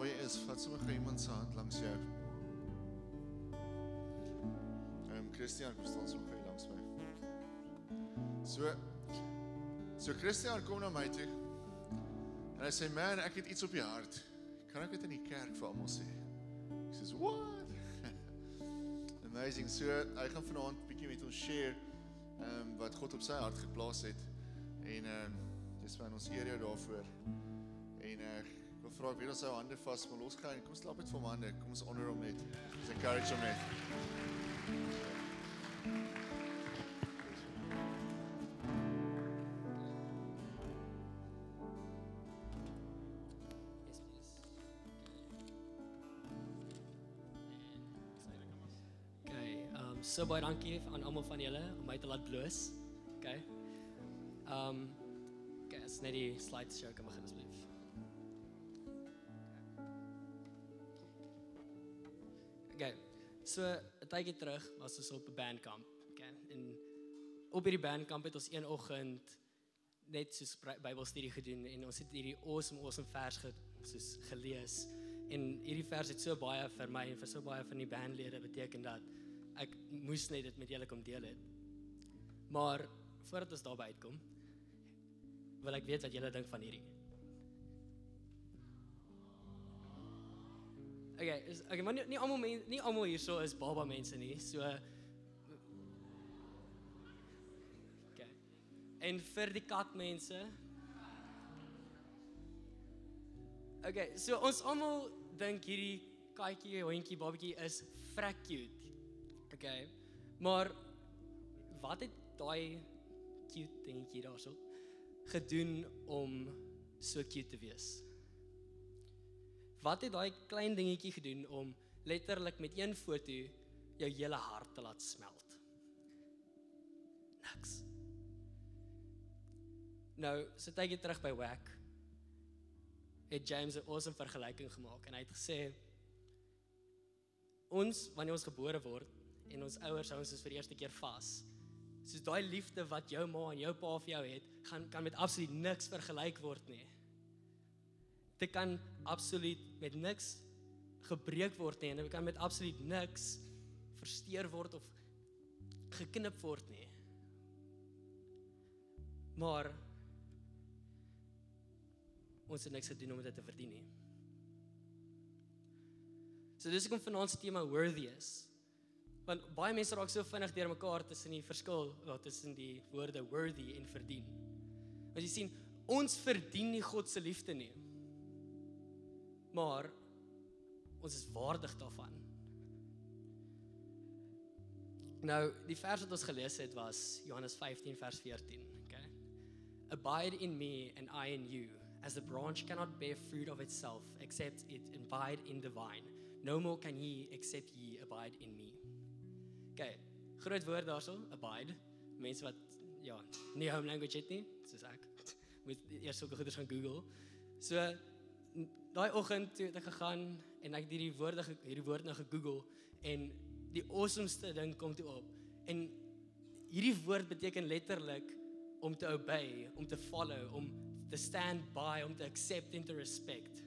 waar jy is, vat sommer gou iemand se hand langs jou. Ehm um, Christian, kom staan sommer gou langs my. So So Christian kom na my toe. En hy sê, "Man, ek het iets op die hart. Kan ek dit in die kerk vir almal sê?" Ek sê, "What?" Amazing. So hy gaan vanaand bietjie met ons share ehm um, wat God op sy hart geplaas het. En ehm um, dis van ons eer jou daarvoor. Vra ek weet ons hou hande vas, maar los gaan. Kom slap met vir hom hande. Kom ons honor hom net. Ons encourage hom net. So baie dankie aan almal van julle om my te laat bloos. Okay. Um okay, as net die slideshow kan begin asseblief. So 'n tydjie terug was ons op 'n bandkamp, okay? En op hierdie bandkamp het ons een oggend net Bry- Bybelstudie gedoen en ons het hierdie awesome awesome vers ge, soos gelees en hierdie vers het so baie vir my en vir so baie van die bandlede beteken dat ek moes net dit met julle kom deel het. Maar voordat ons daarby uitkom, wil ek weet wat julle dink van hierdie. Okay, is okay, maar nie, nie almal mense nie almal hierso is baba mense nie. So Okay. En vir die katmense. Okay, so ons almal dink hierdie katjie, hondjie, babatjie is vrek cute. Okay. Maar wat het daai cute dingetjie daarso gedoen om so cute te wees? Wat het daai klein dingetjie gedoen om letterlik met een foto jou hele hart te laat smelt? Niks. Nou, so tydjie terug by Wack het James 'n awesome vergelyking gemaak en hy het gesê ons wanneer ons gebore word en ons ouers hou ons soos vir die eerste keer vas. Soos daai liefde wat jou ma en jou pa vir jou het, gaan kan met absoluut niks vergelyk word nie. Dit kan absoluut met niks gebreek word nie en dit kan met absoluut niks versteur word of geknip word nie. Maar ons het niks gedoen om dit te verdien nie. So dis hoekom vanaand se tema worthy is. Want baie mense raak so vinnig deur mekaar tussen die verskil wat tussen die woorde worthy en verdien. Want jy sien, ons verdien nie God se liefde nie. Maar ons is waardig daarvan. Nou, die vers wat ons gelees het was Johannes 15 vers 14, okay? Abide in me and I in you, as the branch cannot bear fruit of itself except it abide in the vine. No more can ye except ye abide in me. Okay, groot woord daarso, abide. Mense wat ja, nie home language het nie, soos ek, moet eers sulke goeders gaan Google. So daai oggend toe het ek gegaan en ek het hierdie woorde hierdie woord nou gegoogel en die awesomeste ding kom toe op. En hierdie woord beteken letterlik om te obey, om te follow, om te stand by, om te accept en te respect.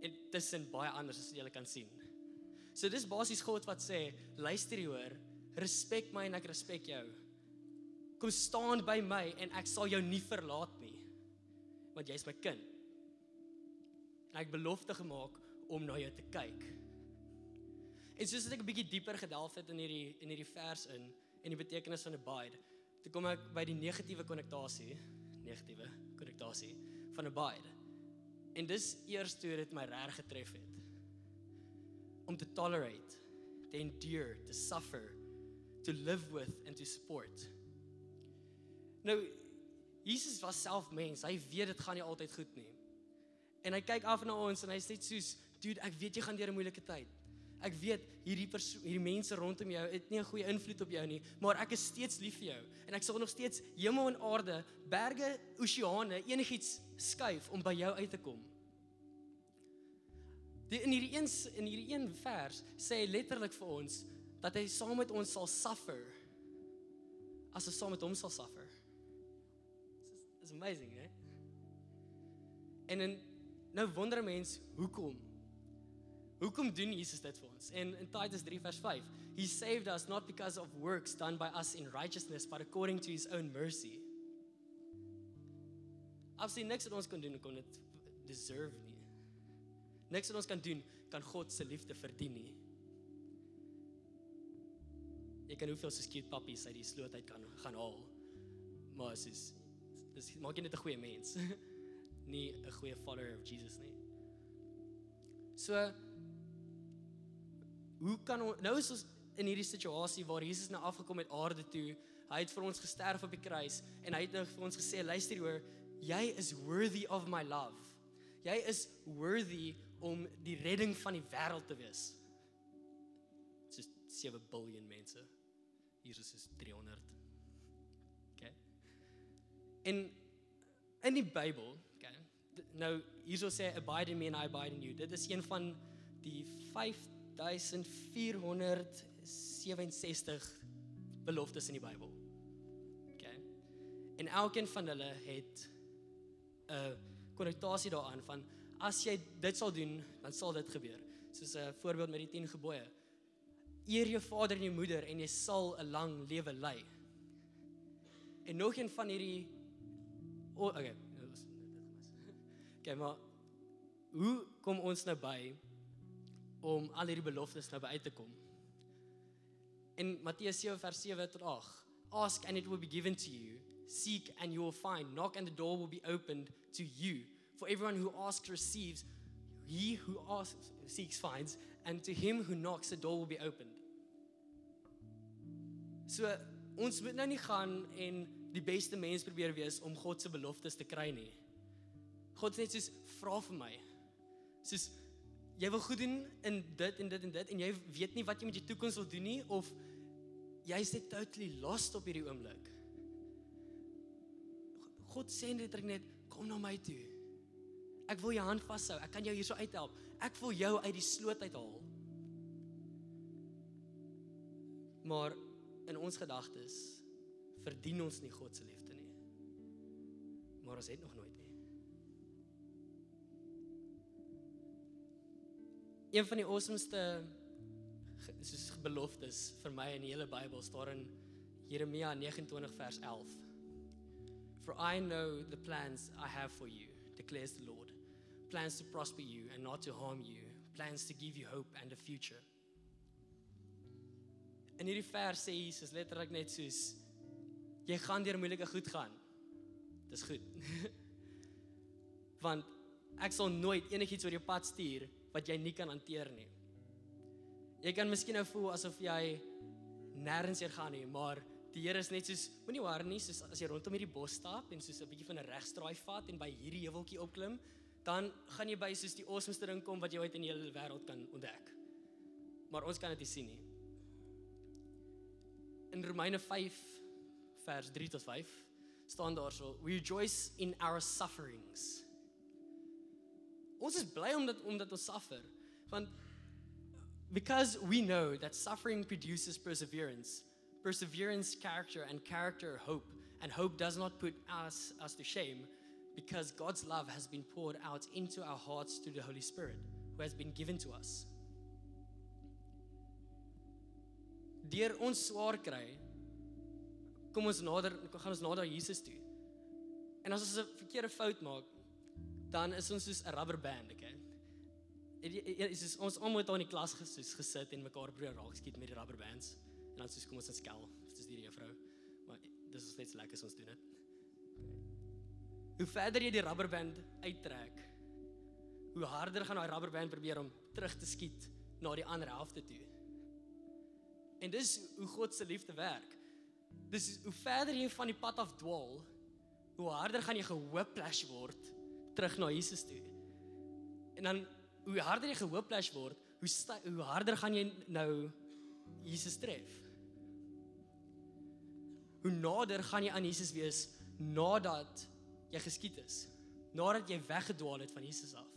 En tussen baie anders as jy kan sien. So dis basies God wat sê, luister hier respek my en ek respek jou. Kom staan by my en ek sal jou nie verlaat nie. Want jy's my kind. Ek belofte gemaak om na jou te kyk. En soos ek 'n bietjie dieper gedelf het in hierdie in hierdie vers in en die betekenis van abide, toe kom ek by die negatiewe konnotasie, negatiewe konnotasie van abide. En dis eers toe dit my reg getref het. Om te tolerate, to endure, to suffer, to live with and to support. Nou Jesus was self mens. Hy weet dit gaan nie altyd goed nie. En hy kyk af na ons en hy sê soos, "Dude, ek weet jy gaan deur 'n moeilike tyd. Ek weet hierdie hierdie mense rondom jou het nie 'n goeie invloed op jou nie, maar ek is steeds lief vir jou en ek sal nog steeds hemel en aarde, berge, oseane, enigiets skuif om by jou uit te kom." Die in hierdie een in hierdie een vers sê hy letterlik vir ons dat hy saam met ons sal suffer as ons saam met hom sal suffer. Is amazing, hè? En in nou wonder 'n mens hoekom? Hoekom doen Jesus dit vir ons? En in Titus 3 vers 5, he saved us not because of works done by us in righteousness, but according to his own mercy. Jy niks wat ons kan doen kon dit deserve nie. Niks wat ons kan doen kan God se liefde verdien nie. Jy kan hoeveel so cute puppies uit die sloot uit kan gaan haal. Maar as is dis maak jy net 'n goeie mens. nie 'n goeie follower of Jesus nie. So hoe kan ons nou is ons in hierdie situasie waar Jesus nou afgekom het aarde toe. Hy het vir ons gesterf op die kruis en hy het nou vir ons gesê luister hoor, jy is worthy of my love. Jy is worthy om die redding van die wêreld te wees. Dit is 7 biljoen mense. Jesus is 300. OK. En in die Bybel. Nou hierso sê abide in me and I abide in you. Dit is een van die 5467 beloftes in die Bybel. OK. En elkeen van hulle het 'n konnotasie daaraan van as jy dit sal doen, dan sal dit gebeur. Soos 'n voorbeeld met die 10 gebooie. Eer jou vader en jou moeder en jy sal 'n lang lewe lei. En nog een van hierdie oh, okay, Okay, maar hoe kom ons nou by om al hierdie beloftes nou by uit te kom? In Matteus 7 vers 7 tot 8. Ask and it will be given to you. Seek and you will find. Knock and the door will be opened to you. For everyone who asks receives. He who asks seeks finds and to him who knocks the door will be opened. So ons moet nou nie gaan en die beste mens probeer wees om God se beloftes te kry nie. God sê soos vra vir my. Soos jy wil goed doen in dit en dit en dit en jy weet nie wat jy met jou toekoms wil doen nie of jy's net totally lost op hierdie oomblik. God sê net net kom na my toe. Ek wil jou hand vashou. Ek kan jou hierso uithelp. Ek wil jou uit die sloot uithaal. Maar in ons gedagtes verdien ons nie God se liefde nie. Maar ons het nog nooit Een van die awesomeste soos beloftes vir my in die hele Bybel staan in Jeremia 29 vers 11. For I know the plans I have for you, declares the Lord. Plans to prosper you and not to harm you, plans to give you hope and a future. In hierdie vers sê Jesus letterlik net soos jy gaan deur moeilike goed gaan. Dis goed. Want ek sal nooit enigiets oor jou pad stuur wat jy nie kan hanteer nie. Jy kan miskien nou voel asof jy nêrens heen gaan nie, maar die Here is net soos moenie worry nie, soos as jy rondom hierdie bos stap en soos 'n bietjie van 'n regstraai vat en by hierdie heuweltjie opklim, dan gaan jy by soos die awesomeste ding kom wat jy ooit in die hele wêreld kan ontdek. Maar ons kan dit nie sien nie. In Romeine 5 vers 3 tot 5 staan daar so we rejoice in our sufferings. Ons is bly omdat omdat ons suffer want because we know that suffering produces perseverance. Perseverance character and character hope and hope does not put us us to shame because God's love has been poured out into our hearts through the Holy Spirit who has been given to us. Deur ons swaar kry, kom ons nader gaan ons nader Jesus toe. En as ons 'n verkeerde fout maak, dan is ons soos 'n rubber band, okay? Dit is ons almal daar in die klas gesoos gesit en mekaar probeer raak skiet met die rubber bands. En dan soos kom ons in skel, dis die juffrou. Maar dis is net lekker as ons doen dit. Hoe verder jy die rubber band uittrek, hoe harder gaan daai rubber band probeer om terug te skiet na die ander helfte toe. En dis hoe God se liefde werk. Dis hoe verder jy van die pad af dwaal, hoe harder gaan jy gehooplash word terug na Jesus toe. En dan hoe harder jy gehooplash word, hoe hoe harder gaan jy nou Jesus tref. Hoe nader gaan jy aan Jesus wees nadat jy geskiet is, nadat jy weggedwaal het van Jesus af.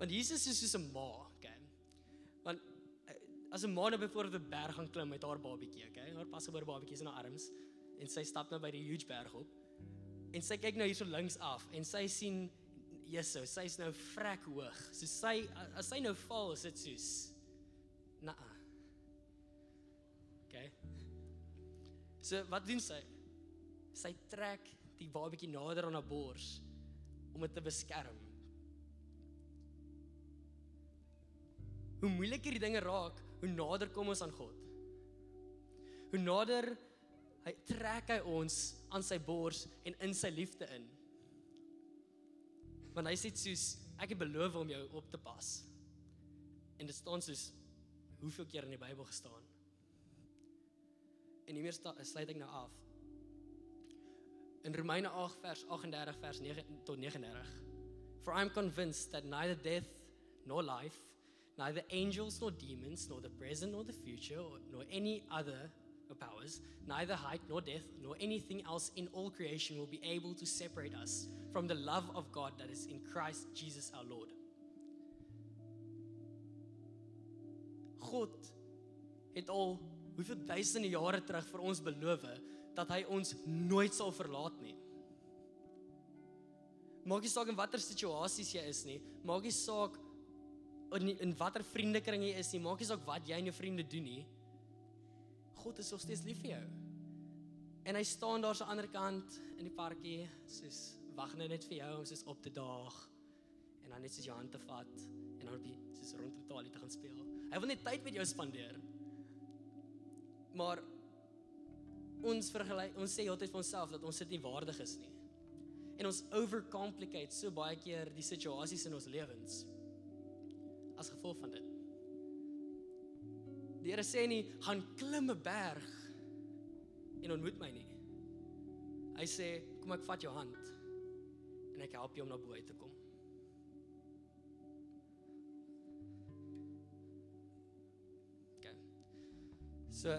Want Jesus is soos 'n ma, okay? Want as 'n ma nou byvoorbeeld 'n berg gaan klim met haar babatjie, okay? Haar pasgebore babatjie in haar arms en sy stap nou by die huge berg op. En sy kyk nou hierso links af en sy sien Jesus, sy's nou vrek hoog. So sy as sy nou val, is dit soos nee. Okay. So wat doen sy? Sy trek die babatjie nader aan haar bors om dit te beskerm. Hoe moeiliker die dinge raak, hoe nader kom ons aan God. Hoe nader hy trek hy ons aan sy bors en in sy liefde in. Want hy sê soos ek het beloof om jou op te pas. En dit staan soos hoeveel keer in die Bybel gestaan. En hiermee sluit ek nou af. In Romeine 8 vers 38 vers 9 tot 39. For I am convinced that neither death nor life, neither angels nor demons, nor the present nor the future, or, nor any other powers, neither height nor depth, nor anything else in all creation will be able to separate us from the love of God that is in Christ Jesus our Lord. God het al hoeveel duisende jare terug vir ons beloof dat hy ons nooit sal verlaat nie. Maak nie saak in watter situasies jy is nie, maak nie saak in watter vriendekring jy is nie, maak nie saak wat jy en jou vriende doen nie. God is nog steeds lief vir jou. En hy staan daar so aan die ander kant in die parkie, soos wag net vir jou om soos op te daag en dan net soos jou hand te vat en dan op die soos rondom talie te gaan speel. Hy wil net tyd met jou spandeer. Maar ons vergelyk ons sê altyd vir onsself dat ons dit nie waardig is nie. En ons overcomplicate so baie keer die situasies in ons lewens as gevolg van dit. Die Here sê nie gaan klim 'n berg en ontmoet my nie. Hy sê kom ek vat jou hand en ek help jou om na bo uit te kom. Okay. So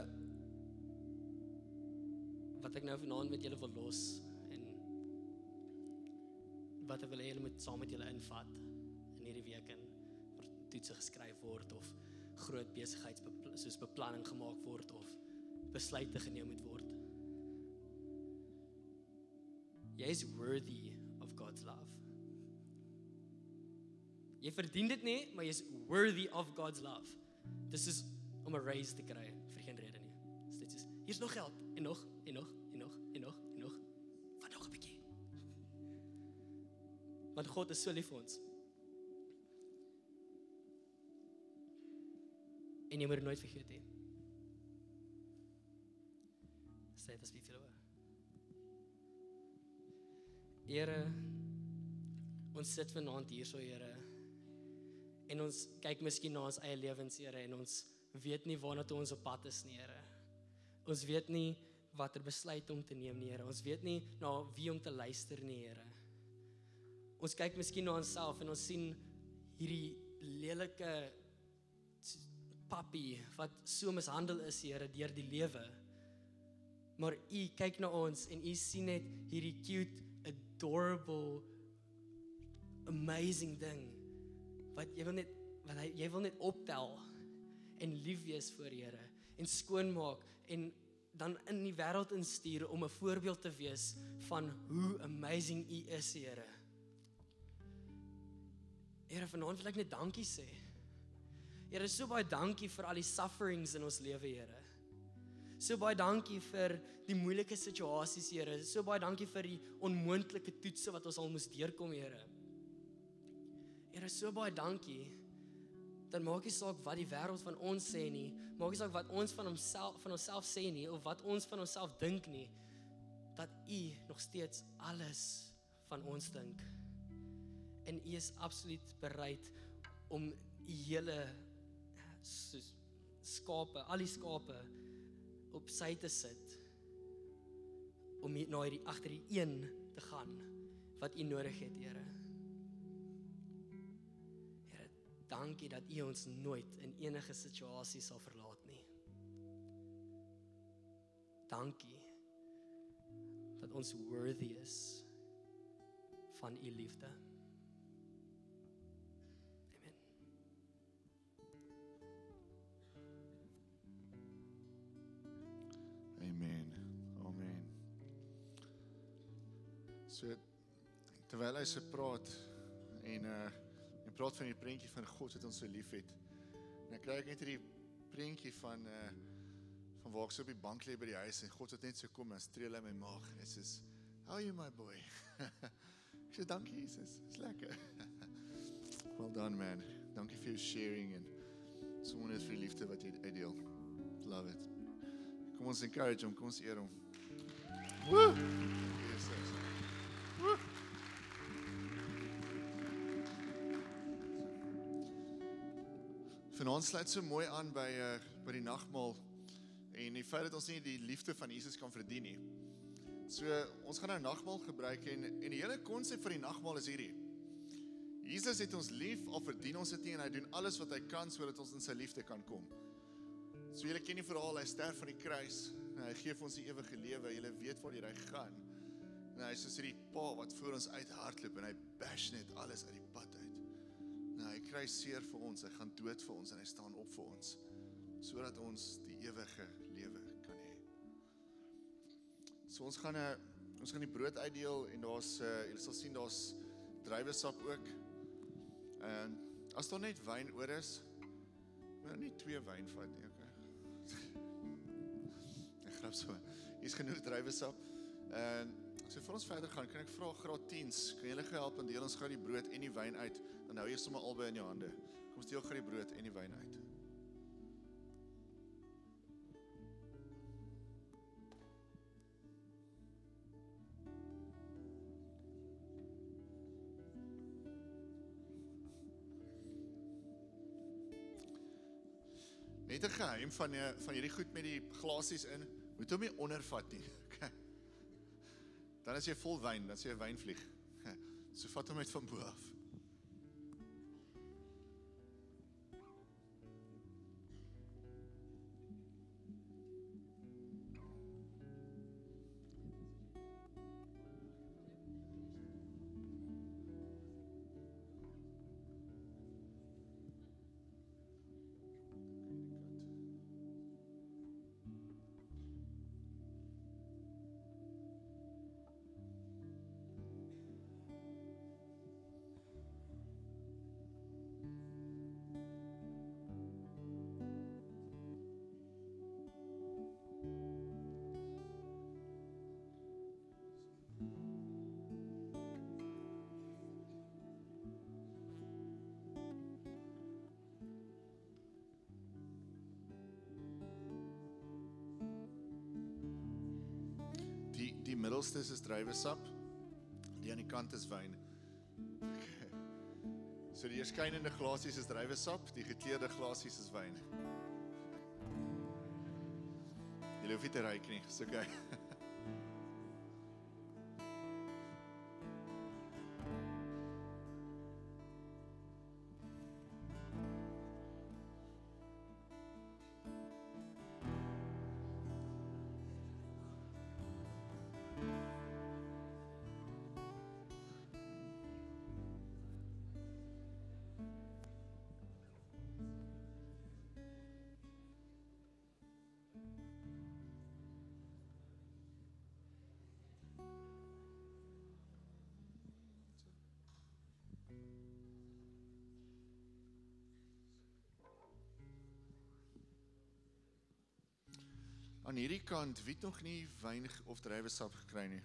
wat ek nou vanaand met julle wil los en wat ek wil hê julle moet saam met julle invat in hierdie week en toetse geskryf word of groot besigheids soos beplanning gemaak word of besluite geneem moet word. Jy is worthy of God's love. Jy verdien dit nie, maar jy is worthy of God's love. Dis is om 'n raise te kry vir geen rede nie. Dis net soos hier's nog geld en nog en nog en nog en nog en nog. Wat nog 'n bietjie. Want God is so lief vir ons. En jy moet nooit vergeet hê. Sê dit asseblief vir hulle. Here ons sit vanaand hier so Here en ons kyk miskien na ons eie lewens Here en ons weet nie waarna toe ons op pad is nie Here. Ons weet nie watter besluit om te neem nie Here. Ons weet nie na wie om te luister nie Here. Ons kyk miskien na onsself en ons sien hierdie lelike papi wat so mishandel is Here deur die lewe. Maar u kyk na ons en u sien net hierdie cute adorable amazing ding wat jy wil net wat hy jy wil net optel en lief wees voor Here en skoon maak en dan in die wêreld instuur om 'n voorbeeld te wees van hoe amazing u is Here. Here vanaand wil ek net dankie sê. Here, so baie dankie vir al die sufferings in ons lewe, Here. So baie dankie vir die moeilike situasies, Here. So baie dankie vir die onmoontlike toetse wat ons al moes deurkom, Here. Here, so baie dankie. Dan maak nie saak wat die wêreld van ons sê nie, maak nie saak wat ons van homself van onsself sê nie of wat ons van onsself dink nie, dat U nog steeds alles van ons dink. En U is absoluut bereid om U hele soos skape, al die skape op sy te sit om hier na hierdie agter die een te gaan wat u nodig het, Here. Here, dankie dat u ons nooit in enige situasie sal verlaat nie. Dankie dat ons worthy is van u liefde. Terwyl hy se praat, En uh praat van die prentjie van God wat ons so liefhet. En dan kry ek net hierdie prentjie van uh van waar ek so op die bank lê by die huis en God het net so kom en streel hy my maag en sê, "How you my boy?" ek sê, "Dankie Jesus, is lekker." well done man. Dankie vir jou sharing en sommer net vir liefde wat jy uitdeel. Love it. Kom ons encourage hom, kom ons eer. Woo! Jesus. Vanaand sluit so mooi aan by uh by die nagmaal en die feit dat ons nie die liefde van Jesus kan verdien nie. So ons gaan nou nagmaal gebruik en en die hele konsep van die nagmaal is hierdie. Jesus het ons lief al verdien ons dit nie en hy doen alles wat hy kan sodat ons in sy liefde kan kom. So julle ken die verhaal, hy sterf aan die kruis en hy gee vir ons die ewige lewe. Julle weet waar hy gaan. En hy is soos hierdie pa wat voor ons uithardloop en hy bash net alles uit die pad uit. Nou hy kry seer vir ons, hy gaan dood vir ons en hy staan op vir ons sodat ons die ewige lewe kan hê. So ons gaan 'n uh, ons gaan die brood uitdeel en daar's uh, julle sal sien daar's druiwesap ook. En as daar net wyn oor is, moet nou nie twee wyn vat nie, okay? Ek grap so. Hier's genoeg druiwesap. En so vir ons verder gaan, kan ek vra graad 10s, kan julle help en deel ons gou die brood en die wyn uit? Dan hou jy sommer albei in jou hande. Kom steel gou die brood en die wyn uit. Net 'n geheim van die, van hierdie goed met die glasies in, moet hom nie ondervat nie. Dan as jy vol wyn, dan sê jy wynvlieg. So vat hom net van bo af. Die middelste is druiwesap. Die aan die kant is wyn. So die eerskynende glasies is druiwesap, die gekleurde glasies is wyn. Jy hoef nie te ryk nie, is okay. Aan hierdie kant, wie het nog nie wyn of druiwesap gekry nie?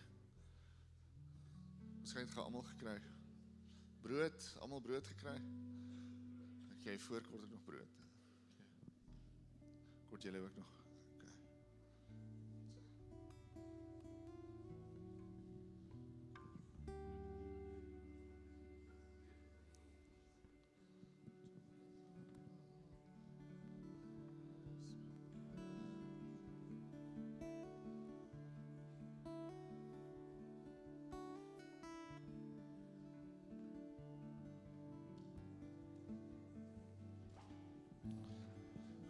Waarskynlik gaan almal gekry. Brood, almal brood gekry? Ek jy voorkort ek nog brood. Kort julle ook nog.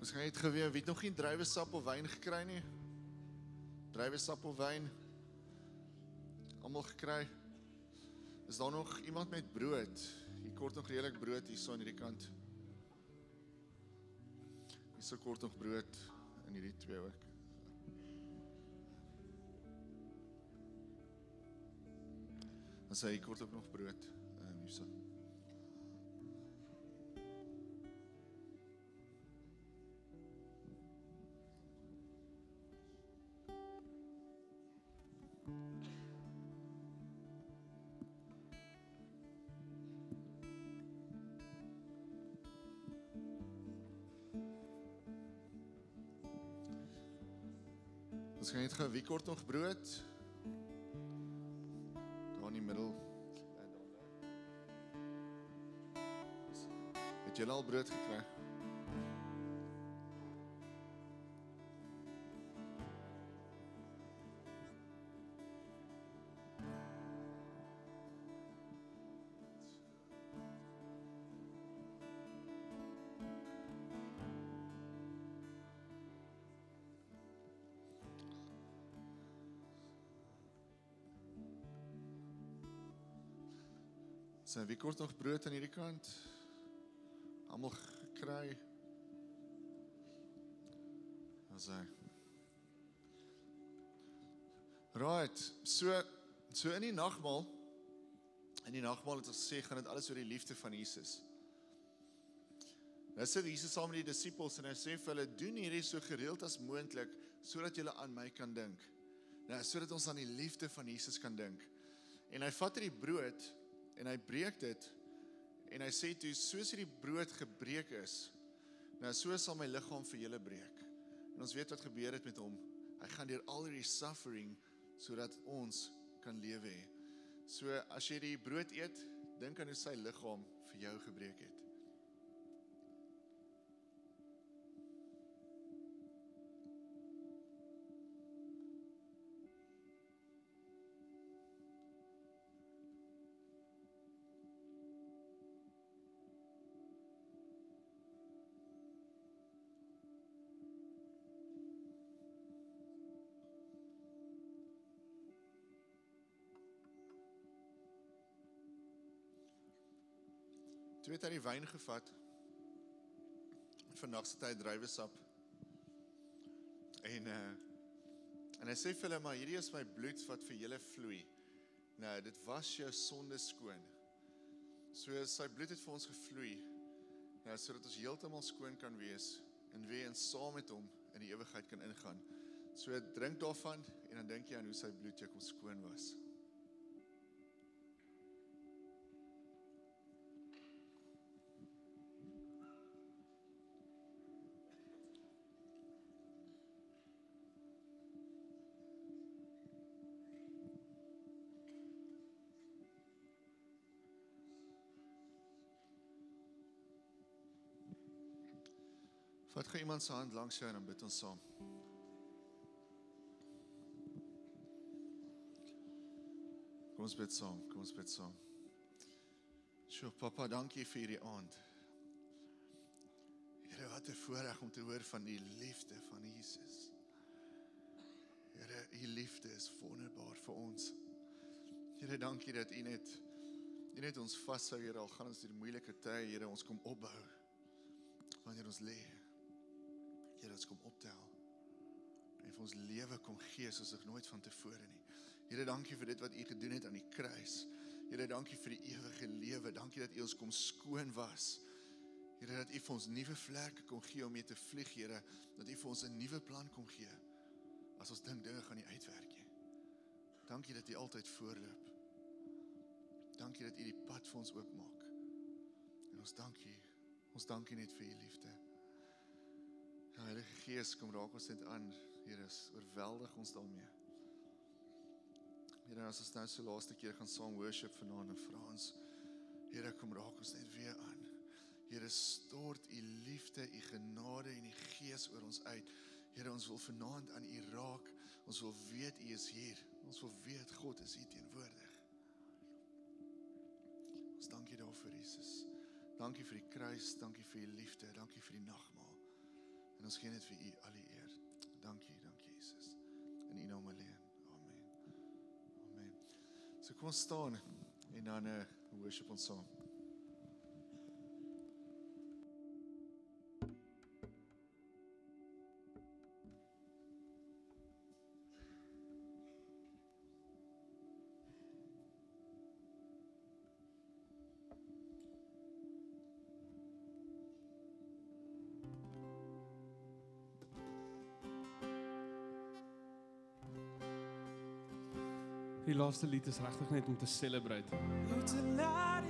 Ons gaan net geweet, wie het nog geen druiwesap of wyn gekry nie? Druiwesap of wyn? Almal gekry? Is daar nog iemand met brood? Hier kort nog redelik brood hierso aan hierdie kant. Hierso kort nog brood in hierdie twee ook. Dan sê hy kort ook nog brood. Ehm hierso. Net gou wie kort nog brood? Daar in die middel. Het julle al brood gekry? Sien, wie kort nog brood aan hierdie kant? Almal gekry. Ons sê. Right, so so in die nagmaal in die nagmaal het ons gesê gaan dit alles oor die liefde van Jesus. Nou sit Jesus saam met die disippels en hy sê vir hulle doen hierdie so gereeld as moontlik sodat julle aan my kan dink. Nou sodat ons aan die liefde van Jesus kan dink. En hy vat hierdie brood en hy breek dit en hy sê toe soos hierdie brood gebreek is nou so sal my liggaam vir julle breek. En ons weet wat gebeur het met hom. Hy gaan deur al hierdie suffering sodat ons kan lewe hê. So as jy die brood eet dink aan hoe sy liggaam vir jou gebreek het het hy die wyn gevat. Vandag sit hy druiwesap. En uh en hy sê vir hulle maar hierdie is my bloed wat vir julle vloei. Nou, dit was jou sonde skoon. So sy bloed het vir ons gevloei. Nou sodat ons heeltemal skoon kan wees en weer in saam met hom in die ewigheid kan ingaan. So drink daarvan en dan dink jy aan hoe sy bloed jou kom skoon was. Iemand se hand langs jou en dan bid ons saam. Kom ons bid saam, kom ons bid saam. Sjoe, papa, dankie vir hierdie aand. Here, wat 'n voorreg om te hoor van die liefde van Jesus. Here, u liefde is wonderbaar vir ons. Here, dankie dat u net u net ons vashou, Here, al gaan ons deur moeilike tye, Here, ons kom opbou wanneer ons lê. Here, ons kom optel. En vir ons lewe kom gee soos nog nooit van tevore nie. Here, dankie vir dit wat U gedoen het aan die kruis. Here, dankie vir die ewige lewe. Dankie dat U ons kom skoon was. Here, dat U vir ons nuwe vlerke kom gee om mee te vlieg, Here, dat U vir ons 'n nuwe plan kom gee. As ons dink dinge gaan nie uitwerk nie. Dankie dat U altyd voorloop. Dankie dat U die pad vir ons oopmaak. En ons dankie. Ons dankie net vir U liefde. Ja, Heilige Gees, kom raak ons net aan. Here, oorweldig ons daarmee. Here, as ons nou so laaste keer gaan saam worship vanaand en vra ons, Here, kom raak ons net weer aan. Here, stort U liefde, U genade en U Gees oor ons uit. Here, ons wil vanaand aan U raak. Ons wil weet U is hier. Ons wil weet God is hier teenwoordig. Ons dankie daarvoor, Jesus. Dankie vir die kruis, dankie vir U liefde, dankie vir die nagmaal. En ons gee net vir U al die eer. Dankie, dankie Jesus. In U naam alleen. Amen. Amen. So kom ons staan en dan uh, worship ons saam. Laaste lied is regtig net om te celebrate. Hoe te laat